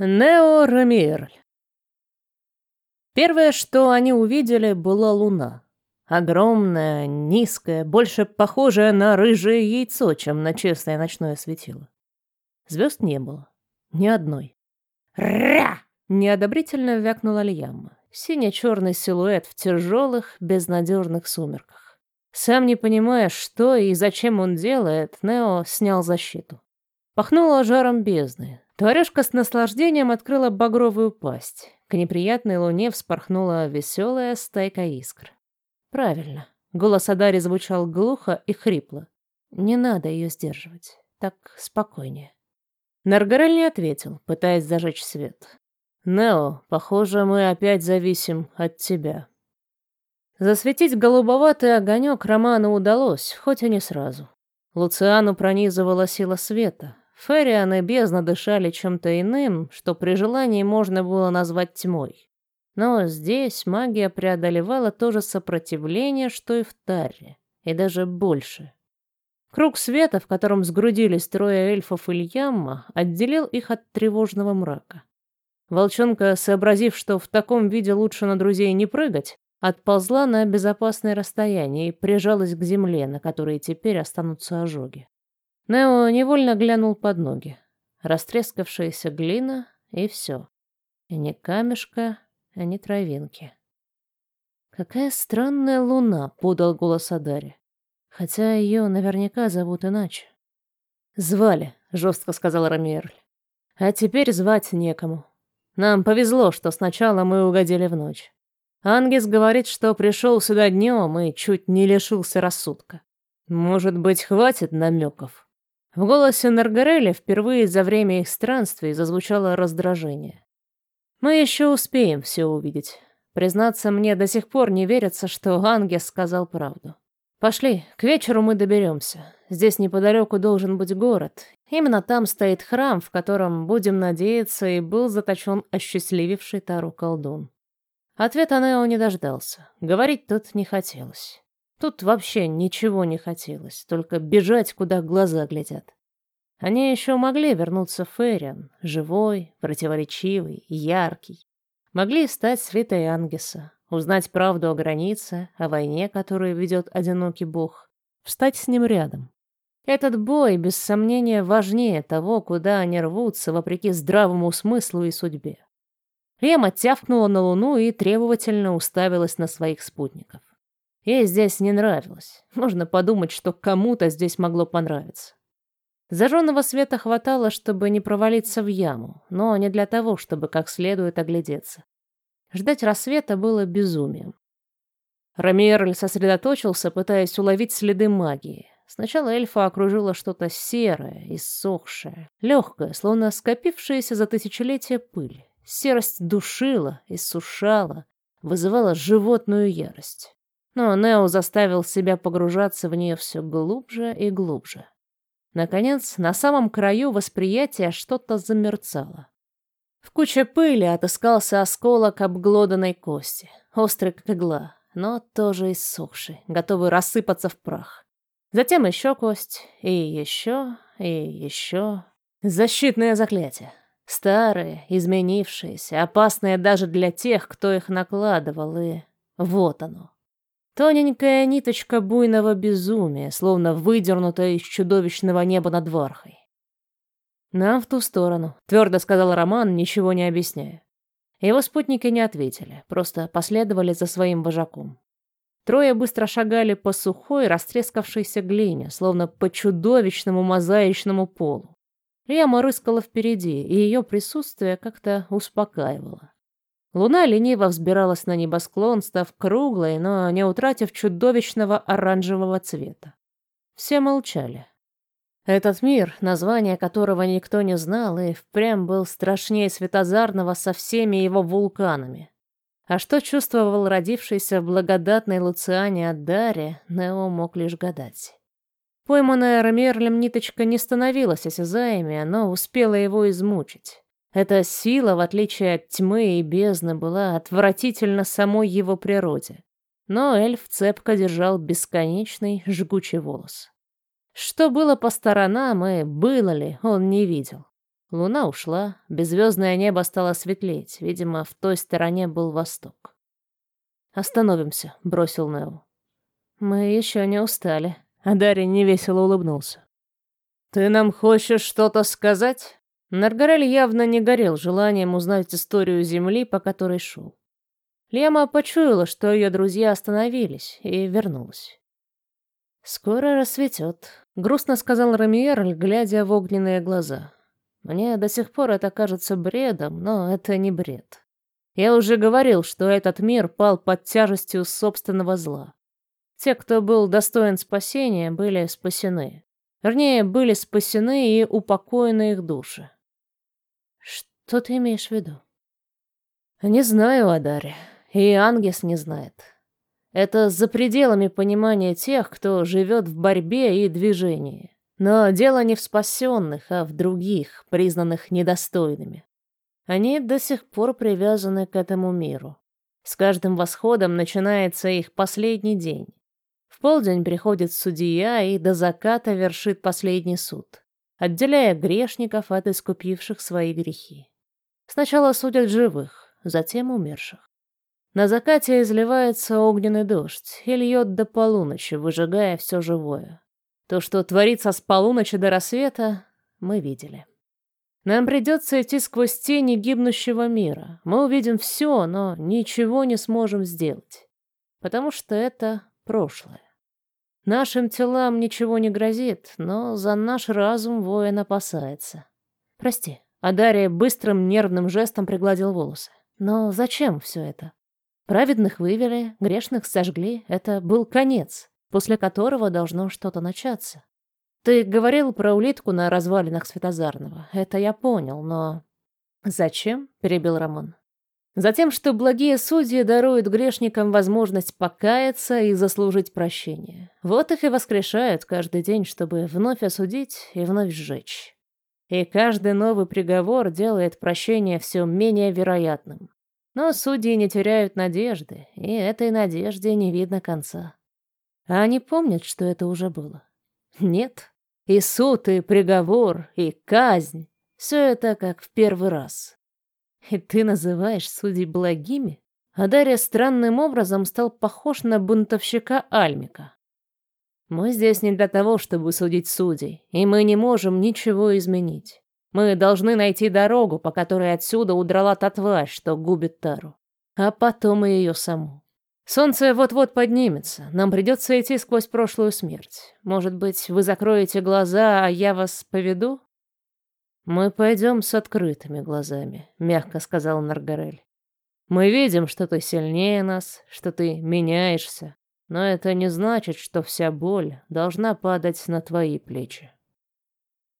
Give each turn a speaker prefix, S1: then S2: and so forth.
S1: Нео Рамиерль. Первое, что они увидели, была луна. Огромная, низкая, больше похожая на рыжее яйцо, чем на честное ночное светило. Звезд не было. Ни одной. «Ра!» — неодобрительно вякнула Льямма. Сине-черный силуэт в тяжелых, безнадежных сумерках. Сам не понимая, что и зачем он делает, Нео снял защиту. Пахнуло жаром бездны, Тварюшка с наслаждением открыла багровую пасть. К неприятной луне вспорхнула веселая стайка искр. Правильно. Голос Адари звучал глухо и хрипло. Не надо ее сдерживать. Так спокойнее. Наргарель не ответил, пытаясь зажечь свет. «Нео, похоже, мы опять зависим от тебя». Засветить голубоватый огонек Роману удалось, хоть и не сразу. Луциану пронизывала сила света, Фериан и бездна дышали чем-то иным, что при желании можно было назвать тьмой. Но здесь магия преодолевала то же сопротивление, что и в Тарре, и даже больше. Круг света, в котором сгрудились трое эльфов и Льямма, отделил их от тревожного мрака. Волчонка, сообразив, что в таком виде лучше на друзей не прыгать, отползла на безопасное расстояние и прижалась к земле, на которой теперь останутся ожоги. Нео невольно глянул под ноги. Растрескавшаяся глина и все. И ни камешка, и ни травинки. «Какая странная луна», — подал голос Адари. «Хотя ее наверняка зовут иначе». «Звали», — жестко сказал Рамиерль. «А теперь звать некому. Нам повезло, что сначала мы угодили в ночь. Ангес говорит, что пришел сюда днем и чуть не лишился рассудка. Может быть, хватит намеков?» В голосе Наргареля впервые за время их странствий зазвучало раздражение. «Мы еще успеем все увидеть. Признаться, мне до сих пор не верится, что Ангес сказал правду. Пошли, к вечеру мы доберемся. Здесь неподалеку должен быть город. Именно там стоит храм, в котором, будем надеяться, и был заточен осчастлививший Тару колдун». Ответа Нео не дождался. Говорить тут не хотелось. Тут вообще ничего не хотелось, только бежать, куда глаза глядят. Они еще могли вернуться в Фериан, живой, противоречивый, яркий. Могли стать святой Ангеса, узнать правду о границе, о войне, которую ведет одинокий бог, встать с ним рядом. Этот бой, без сомнения, важнее того, куда они рвутся, вопреки здравому смыслу и судьбе. Рема тявкнула на луну и требовательно уставилась на своих спутников. Ей здесь не нравилось. Можно подумать, что кому-то здесь могло понравиться. Зажженного света хватало, чтобы не провалиться в яму, но не для того, чтобы как следует оглядеться. Ждать рассвета было безумием. Рамиерль сосредоточился, пытаясь уловить следы магии. Сначала эльфа окружило что-то серое, иссохшее, легкое, словно скопившаяся за тысячелетия пыль. Серость душила, иссушала, вызывала животную ярость но Нео заставил себя погружаться в нее все глубже и глубже. Наконец, на самом краю восприятия что-то замерцало. В куче пыли отыскался осколок обглоданной кости, острый как игла, но тоже иссохший, готовый рассыпаться в прах. Затем еще кость, и еще, и еще. Защитное заклятие. Старые, изменившиеся, опасные даже для тех, кто их накладывал, и вот оно. Тоненькая ниточка буйного безумия, словно выдернутая из чудовищного неба над Вархой. «Нам в ту сторону», — твердо сказал Роман, ничего не объясняя. Его спутники не ответили, просто последовали за своим вожаком. Трое быстро шагали по сухой, растрескавшейся глине, словно по чудовищному мозаичному полу. Рема рыскала впереди, и ее присутствие как-то успокаивало. Луна лениво взбиралась на небосклон, став круглой, но не утратив чудовищного оранжевого цвета. Все молчали. Этот мир, название которого никто не знал, и впрямь был страшнее Светозарного со всеми его вулканами. А что чувствовал родившийся в благодатной Луциане от Даре, Нео мог лишь гадать. Пойманная Ромерлем ниточка не становилась осязаемой, но успела его измучить. Эта сила, в отличие от тьмы и бездны, была отвратительно самой его природе. Но эльф цепко держал бесконечный жгучий волос. Что было по сторонам и было ли, он не видел. Луна ушла, беззвездное небо стало светлеть. Видимо, в той стороне был восток. «Остановимся», — бросил Нео. «Мы еще не устали», — а Дарья невесело улыбнулся. «Ты нам хочешь что-то сказать?» Наргарель явно не горел желанием узнать историю Земли, по которой шел. Лема почуяла, что ее друзья остановились, и вернулась. «Скоро рассветет», — грустно сказал Рамиерль, глядя в огненные глаза. «Мне до сих пор это кажется бредом, но это не бред. Я уже говорил, что этот мир пал под тяжестью собственного зла. Те, кто был достоин спасения, были спасены. Вернее, были спасены и упокоены их души. Что ты имеешь в виду? Не знаю, Адаре. И Ангес не знает. Это за пределами понимания тех, кто живет в борьбе и движении. Но дело не в спасенных, а в других, признанных недостойными. Они до сих пор привязаны к этому миру. С каждым восходом начинается их последний день. В полдень приходит судья и до заката вершит последний суд, отделяя грешников от искупивших свои грехи. Сначала судят живых, затем умерших. На закате изливается огненный дождь и льет до полуночи, выжигая все живое. То, что творится с полуночи до рассвета, мы видели. Нам придется идти сквозь тени гибнущего мира. Мы увидим все, но ничего не сможем сделать. Потому что это прошлое. Нашим телам ничего не грозит, но за наш разум воин опасается. Прости. А Дарья быстрым нервным жестом пригладил волосы. Но зачем все это? Праведных вывели, грешных сожгли. Это был конец, после которого должно что-то начаться. Ты говорил про улитку на развалинах Светозарного. Это я понял, но... Зачем? Перебил Рамон. Затем, что благие судьи даруют грешникам возможность покаяться и заслужить прощение. Вот их и воскрешают каждый день, чтобы вновь осудить и вновь сжечь. И каждый новый приговор делает прощение все менее вероятным. Но судьи не теряют надежды, и этой надежде не видно конца. А они помнят, что это уже было? Нет. И суд, и приговор, и казнь — все это как в первый раз. И ты называешь судей благими? А Дарья странным образом стал похож на бунтовщика Альмика. Мы здесь не для того, чтобы судить судей, и мы не можем ничего изменить. Мы должны найти дорогу, по которой отсюда удрала та тварь, что губит Тару. А потом и ее саму. Солнце вот-вот поднимется. Нам придется идти сквозь прошлую смерть. Может быть, вы закроете глаза, а я вас поведу? Мы пойдем с открытыми глазами, мягко сказал Наргарель. Мы видим, что ты сильнее нас, что ты меняешься, но это не значит, что вся боль должна падать на твои плечи.